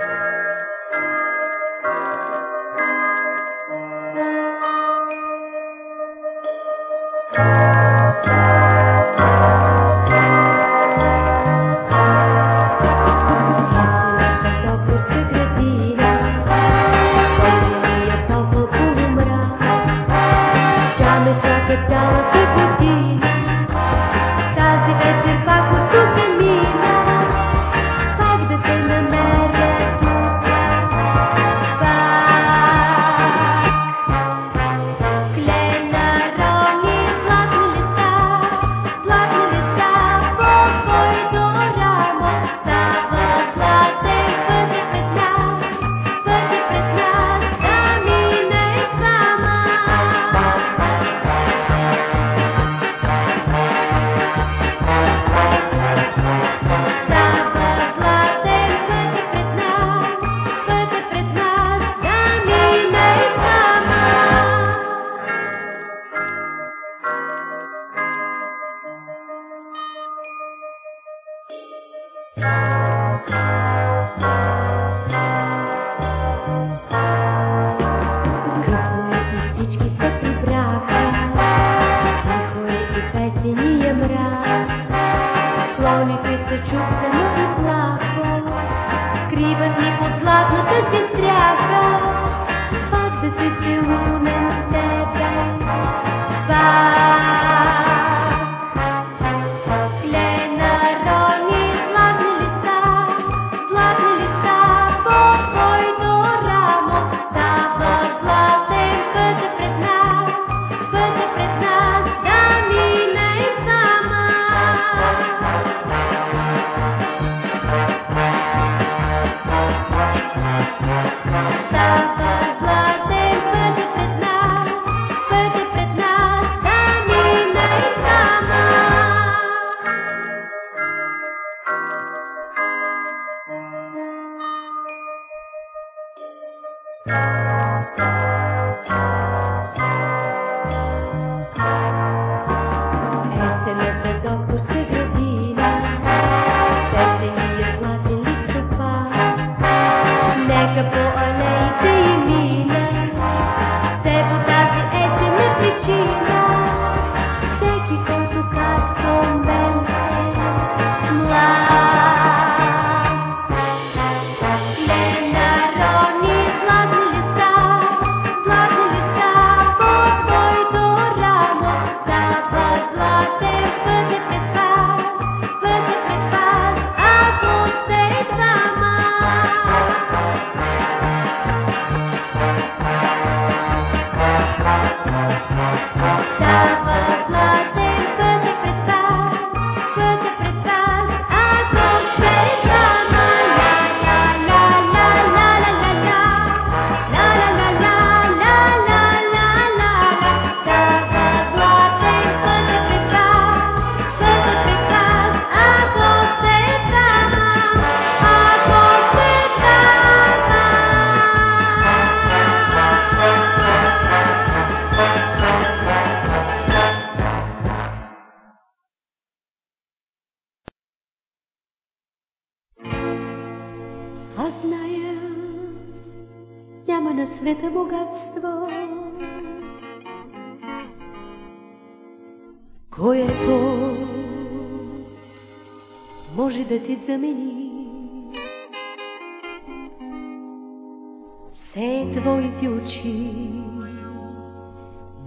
Música Música Аз зная, няма на света богатство, което може да ти замени. Все твоите очи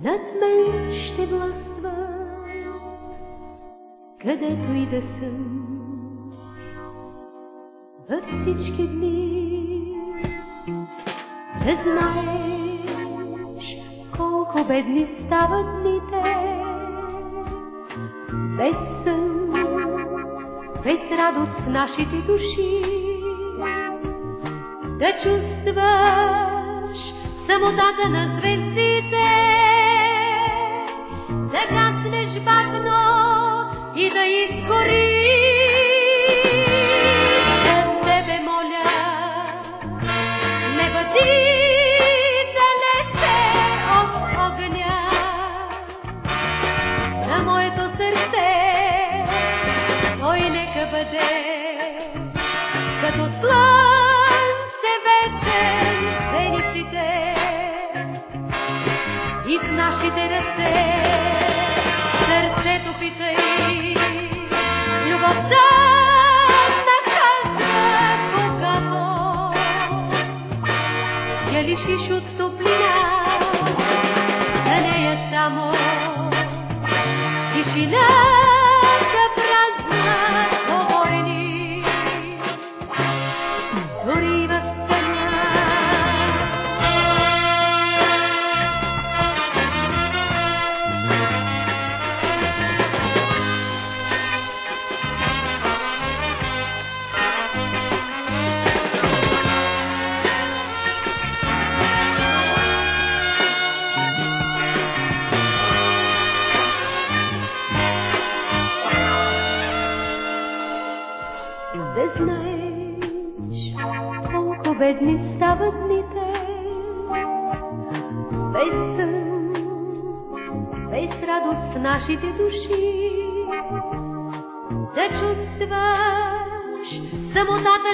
над мен ще властва, където и да съм във всички дни. Не знаеш колко бедни стават дните, без сън, без радост в нашите души. Да чувстваш самотата на звездите, да гаснеш бавно и да изгориш. слънце вечер зениците и в нашите ръце сърцето питай любовта.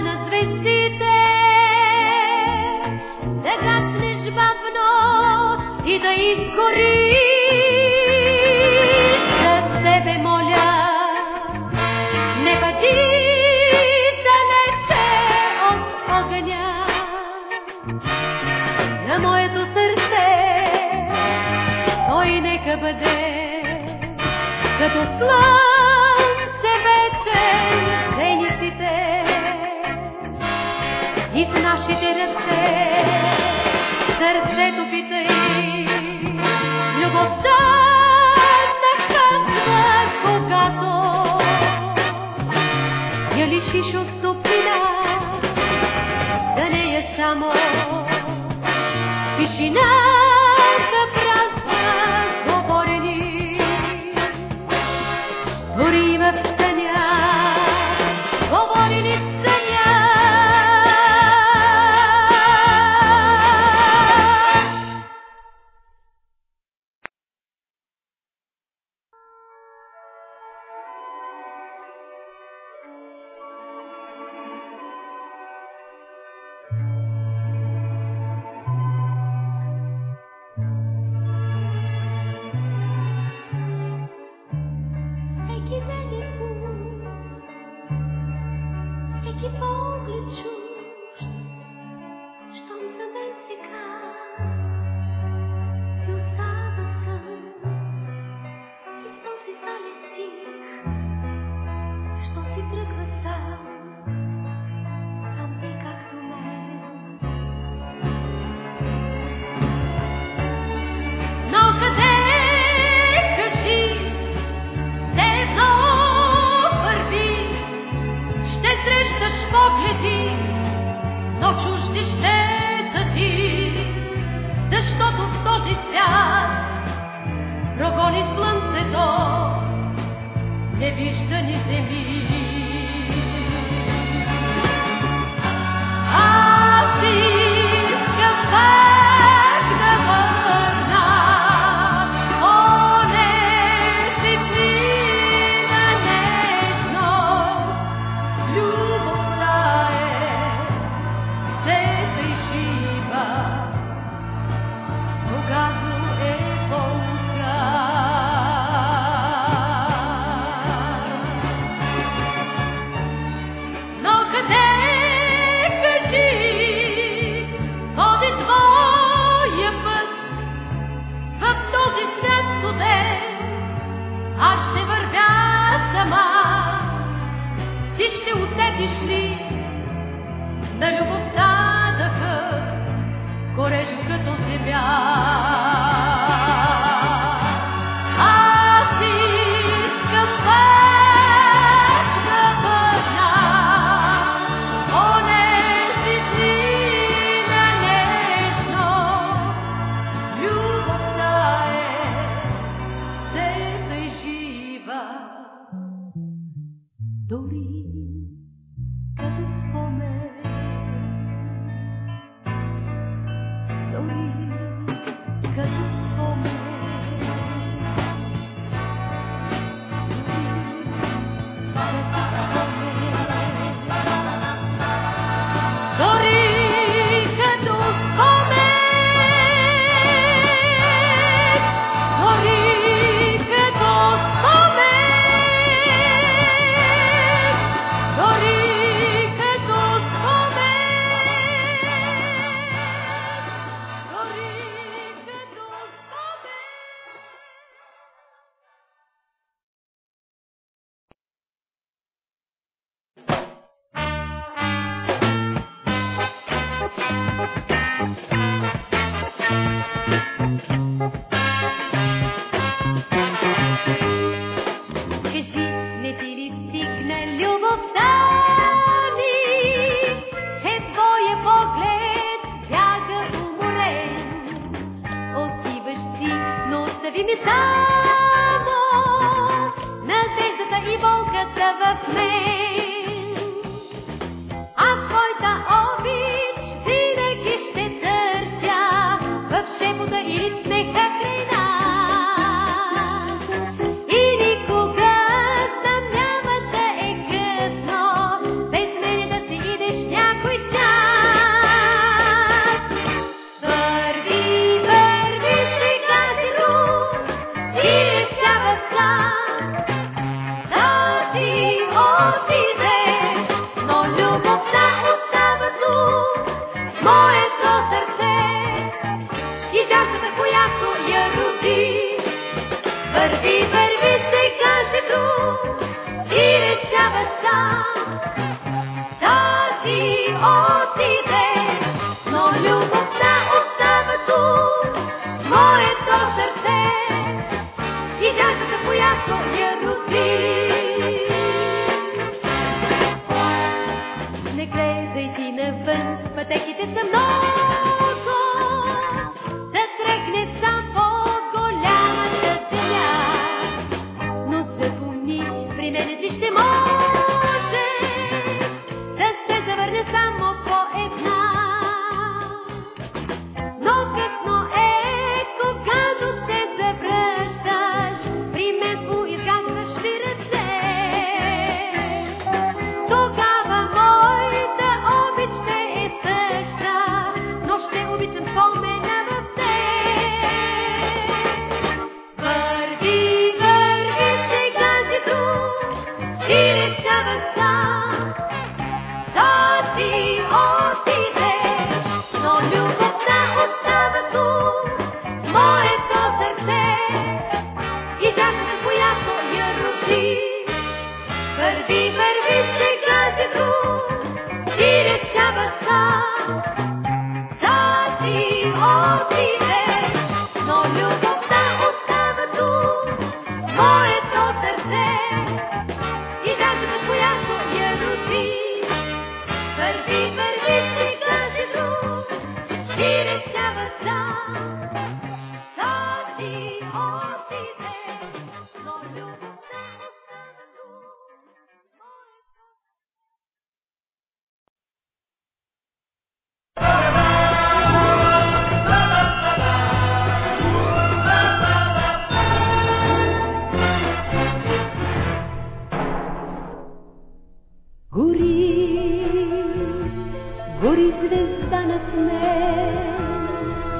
на звездите, да гаснеш бавно и да изгориш. За тебе моля, не бъди далече от огъня. На моето сърце той нека бъде като слава. Marina.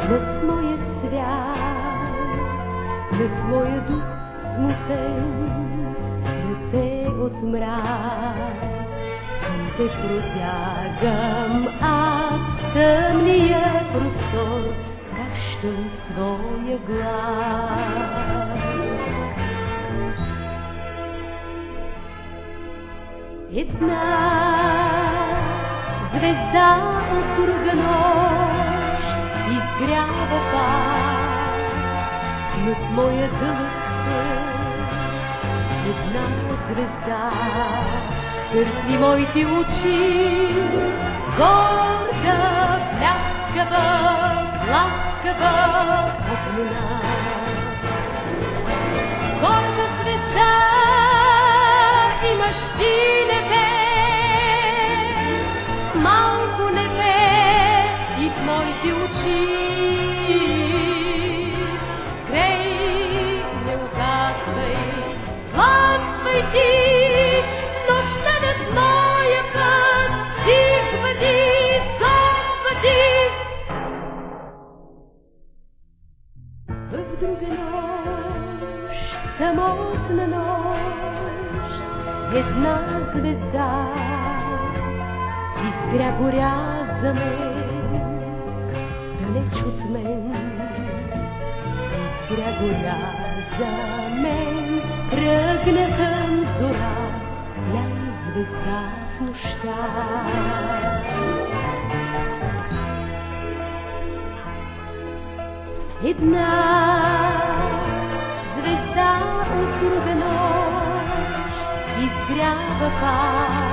в моя свят, пред моя дух смутен, дете от мрак. Те протягам аз тъмния простор, хващам своя глас. Една звезда от друга нощ изгрява пак и от моя дълъг една звезда търси моите очи, горда, пляскава, от огнена. друга нощ, самотна нощ, една звезда изгря горя за мен, далеч от мен, изгря горя за мен, тръгна към зора, ляна е звезда в нощта. Една от ругано изгрява пак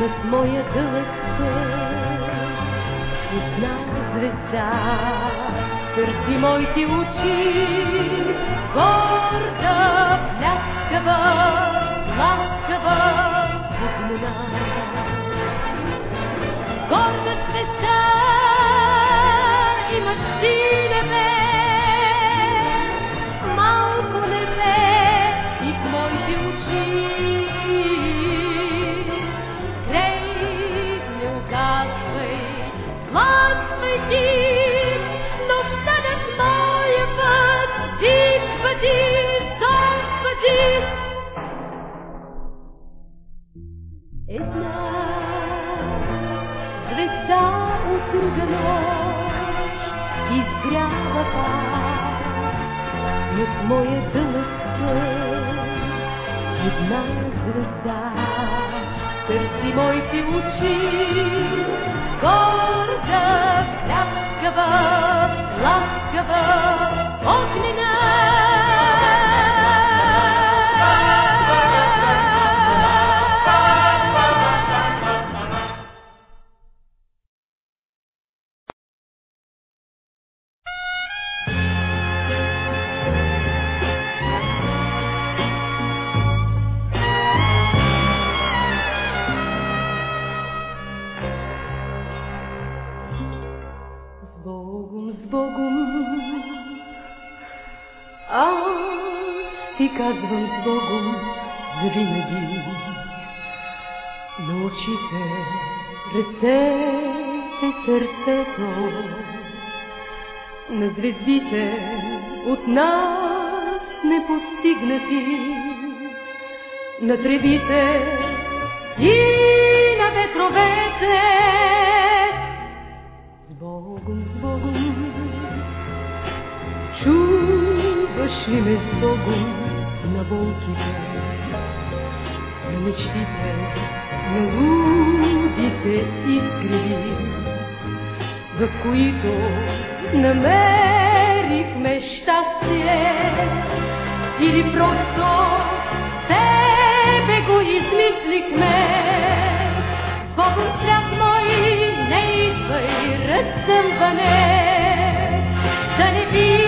над моя дълъг път. Една звезда търси моите очи, горда, пляскава, ласкава, огнена. Горда моя дълъг сън. Една звезда. Търси моите очи, горда, ляскава, ласкава, на звездите от нас непостигнати, на тревите и на ветровете. С Богом, с Богом, чуваш ли ме с Богом на болките, на мечтите, на лудите искри, в които намерихме щастие или просто тебе го измислихме. Богом свят мой, не идвай разсъмване, да не видя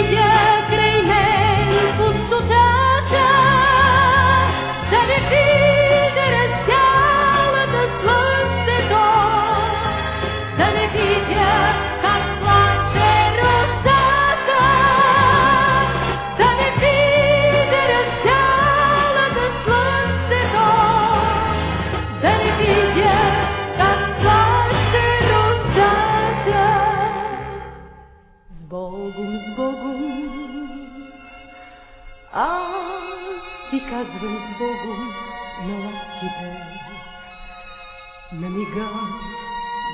Богом, аз ти казвам с Богом на ласките, на мига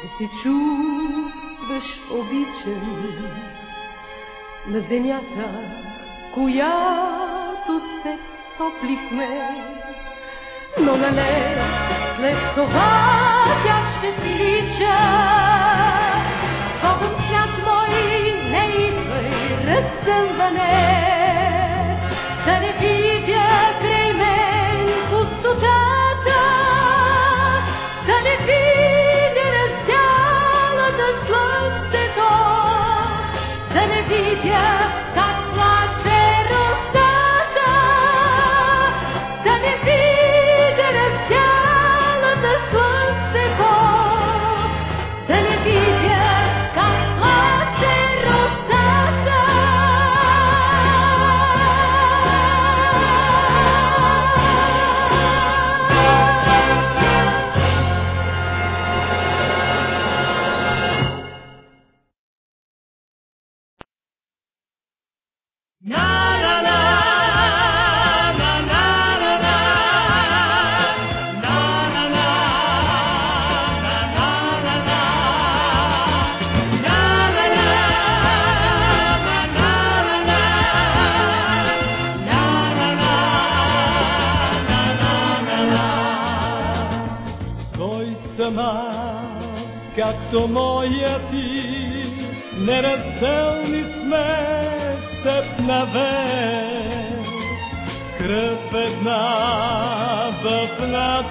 да се чувстваш обичан на земята, която се топлихме, но нале след това тя ще си Symphony. Кой съм аз, както моя ти, неразделни сме с теб навек. Кръв една в нас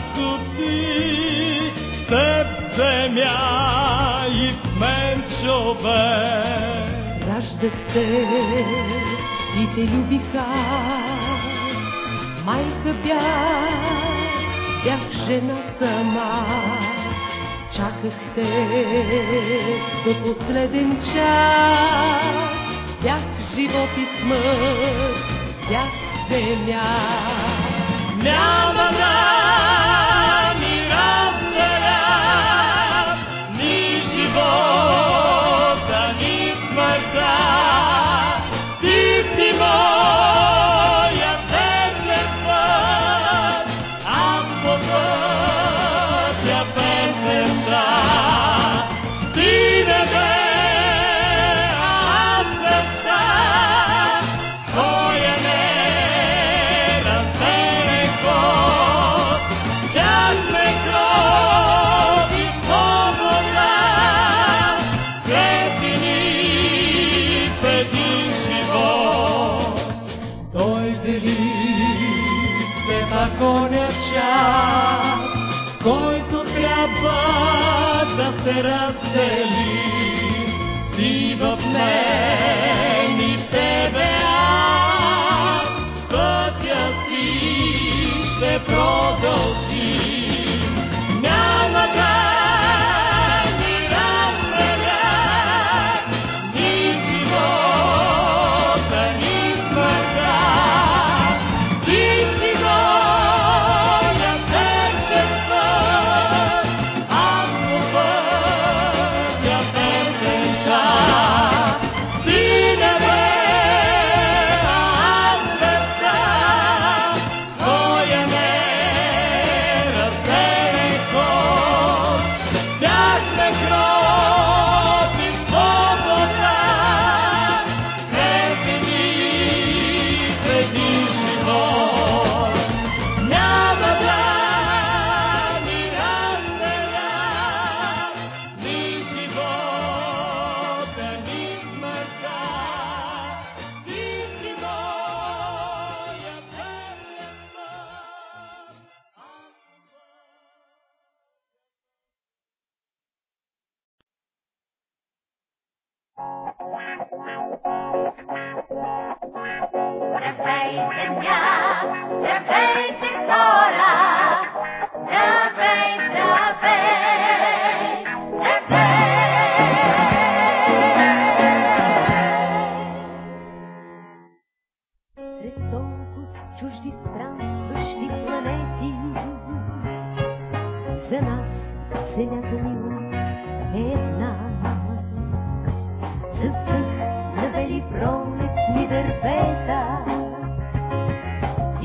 ти, теб земя и в мен човек. Раждах се и те любиха, майка бях, бях жена сама. Чаках те до последен час, живот и смърт, бях земя. Няма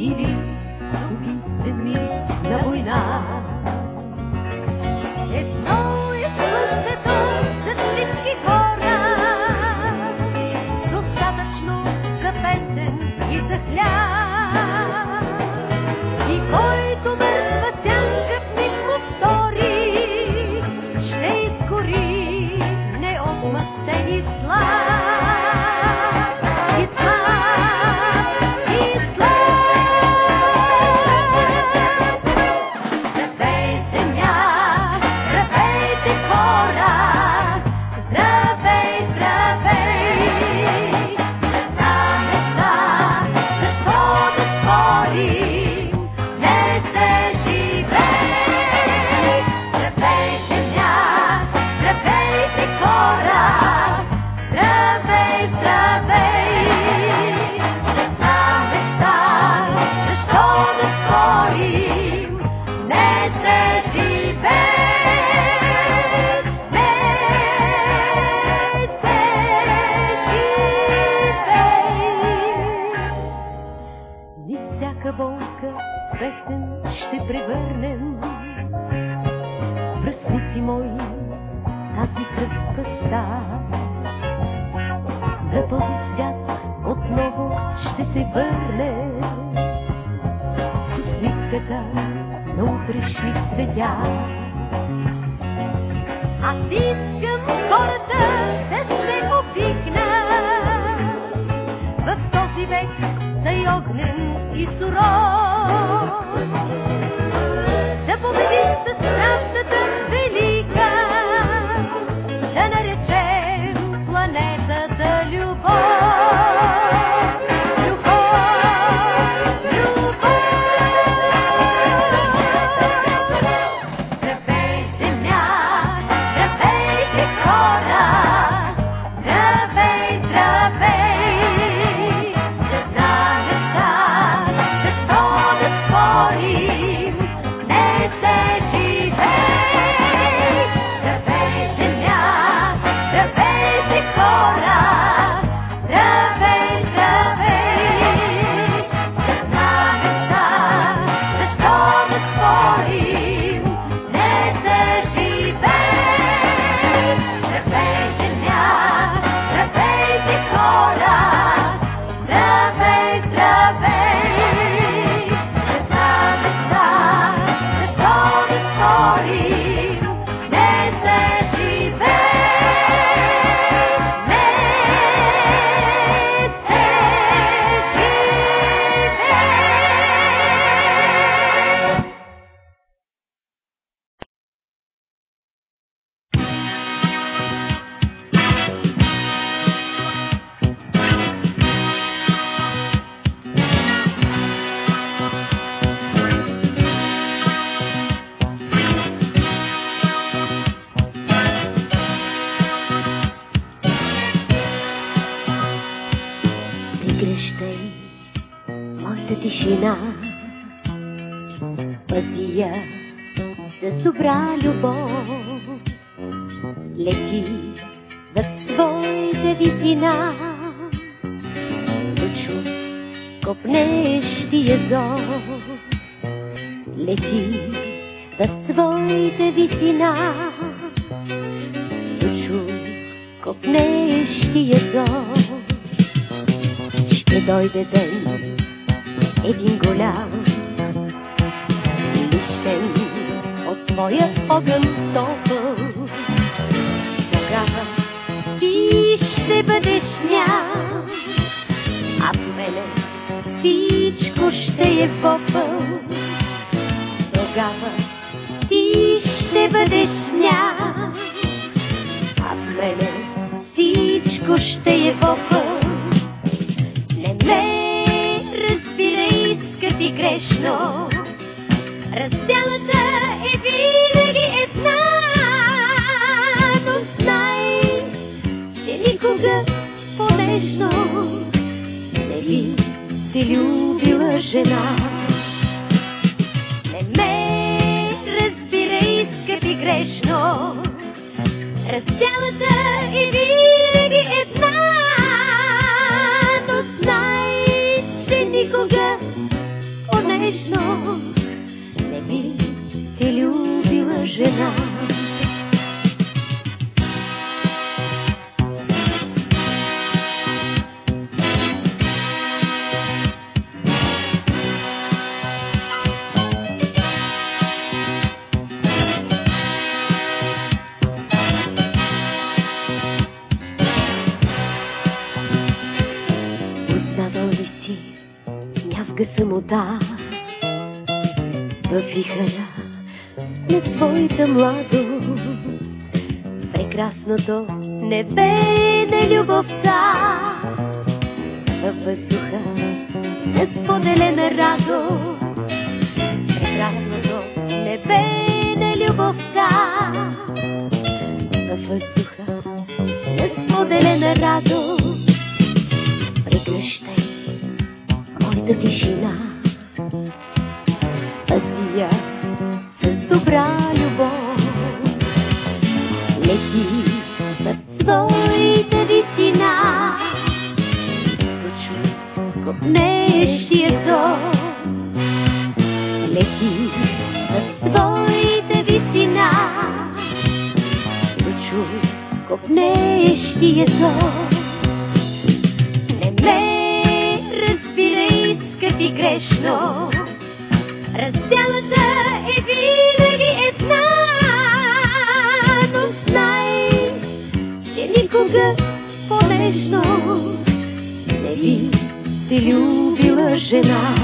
இது всяка болка песен ще превърнем. Връзници мои, тази кръвка ста. За този свят отново ще се върне. С усмивката на утрешни светя. Аз искам хората y su. Зов. Лети в своите висина. Дочу копнещия зов. Ще дойде ден, един голям, лишен от твоя огън топъл. Тогава ти ще бъдеш ще е попъл. Тогава ти ще бъдеш ням, а в мене всичко ще е попъл. Не ме разбирай, скъпи, грешно. Разделата е винаги една, но знай, че никога по-нежно не би си любила любила los dos Лети в своите висина. Дочу копнещия зор. Не ме разбирай, скъпи, грешно. Разделата е винаги една, но знай, че никога по-нежно не би ти любила жена.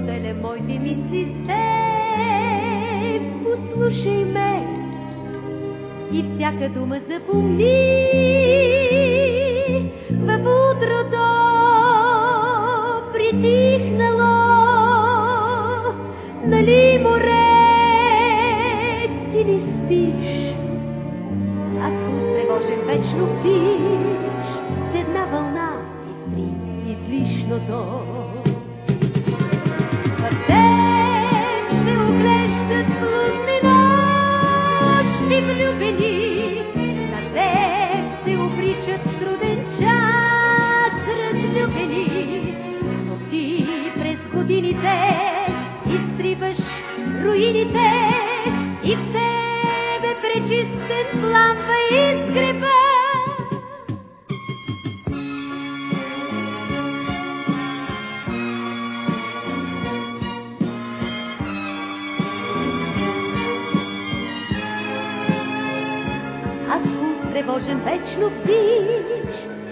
Поделя моите мисли с теб, послушай ме и всяка дума запомни. В утрото притихнало, нали море, ти не спиш, ако тревожен вечно пиш, с една вълна изтри излишното.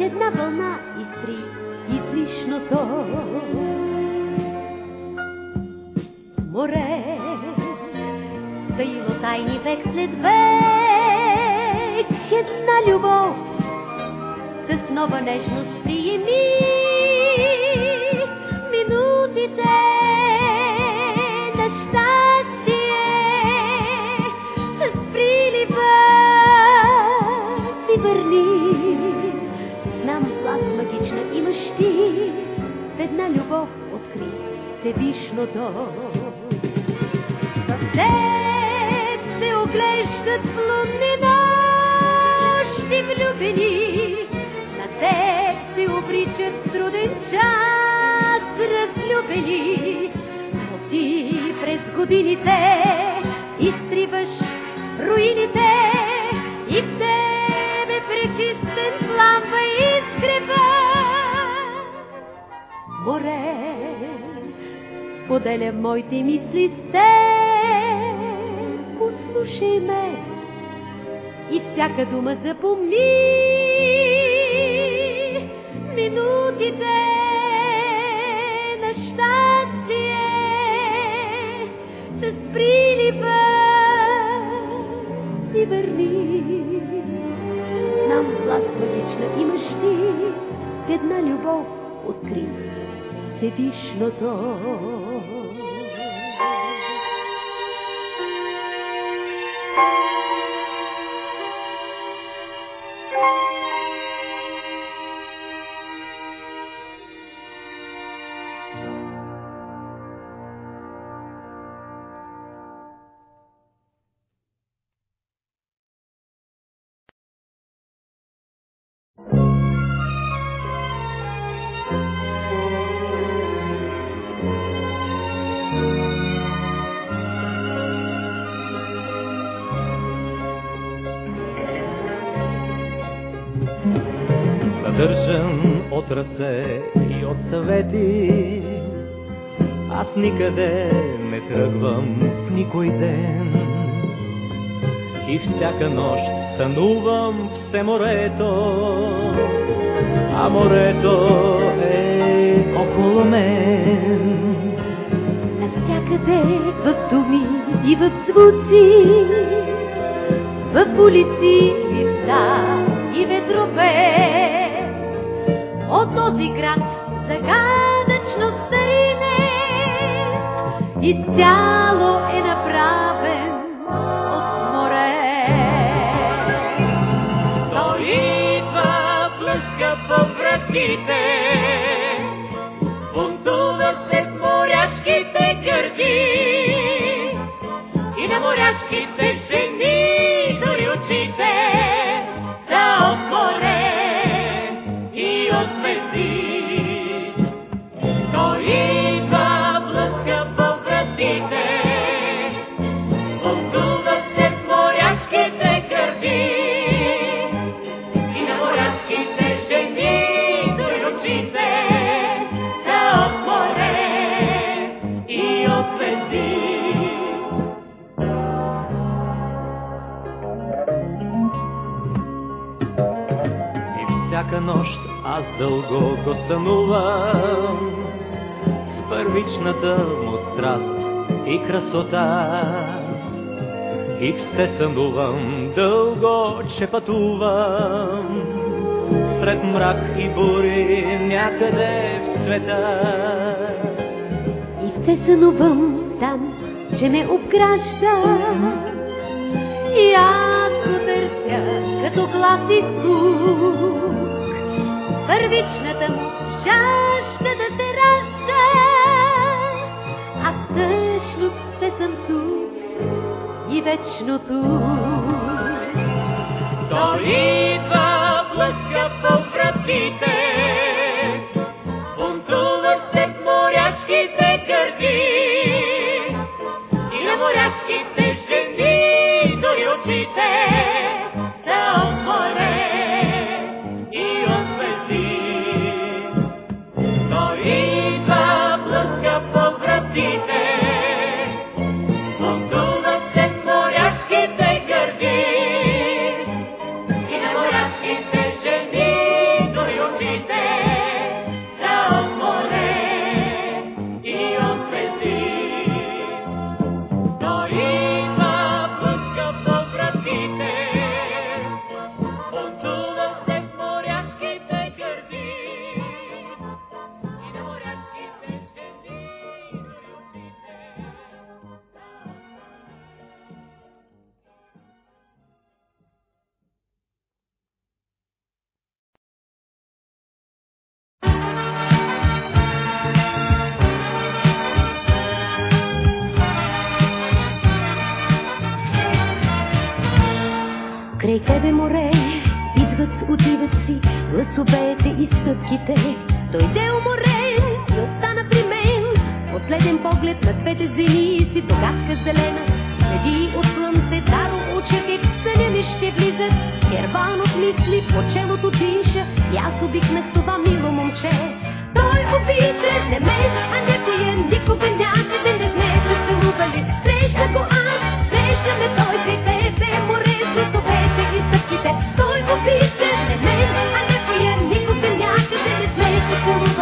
Една вълна изтри излишното. Море, таило тайни век след век, една любов, с нова нежност приеми минутите Всевишното. В теб се оглеждат лунни нощи влюбени, теб се обричат в труден час разлюбени. Но ти през годините изтриваш руините и в тебе пречистен пламва изгрева. Море, споделя моите мисли с теб, послушай ме и всяка дума запомни. Минутите на щастие с прилива си върни. Знам власт магична имаш ти, една любов откри Всевишното. Ръце и от съвети, аз никъде не тръгвам в никой ден. И всяка нощ сънувам все морето, а морето е около мен. Навсякъде в думи и в звуци, в улици и в и ветрове. От този град загадъчно старине изцяло е направен от море. Той идва, блъска по вратите, аз дълго го сънувам с първичната му страст и красота. И все сънувам дълго, че пътувам сред мрак и бури някъде в света. И все сънувам там, че ме обгражда. И аз го търся като глас и звук. Първичната му жажда да се ражда. А всъщност все съм тук и вечно тук. Той идва, блъска по вратите,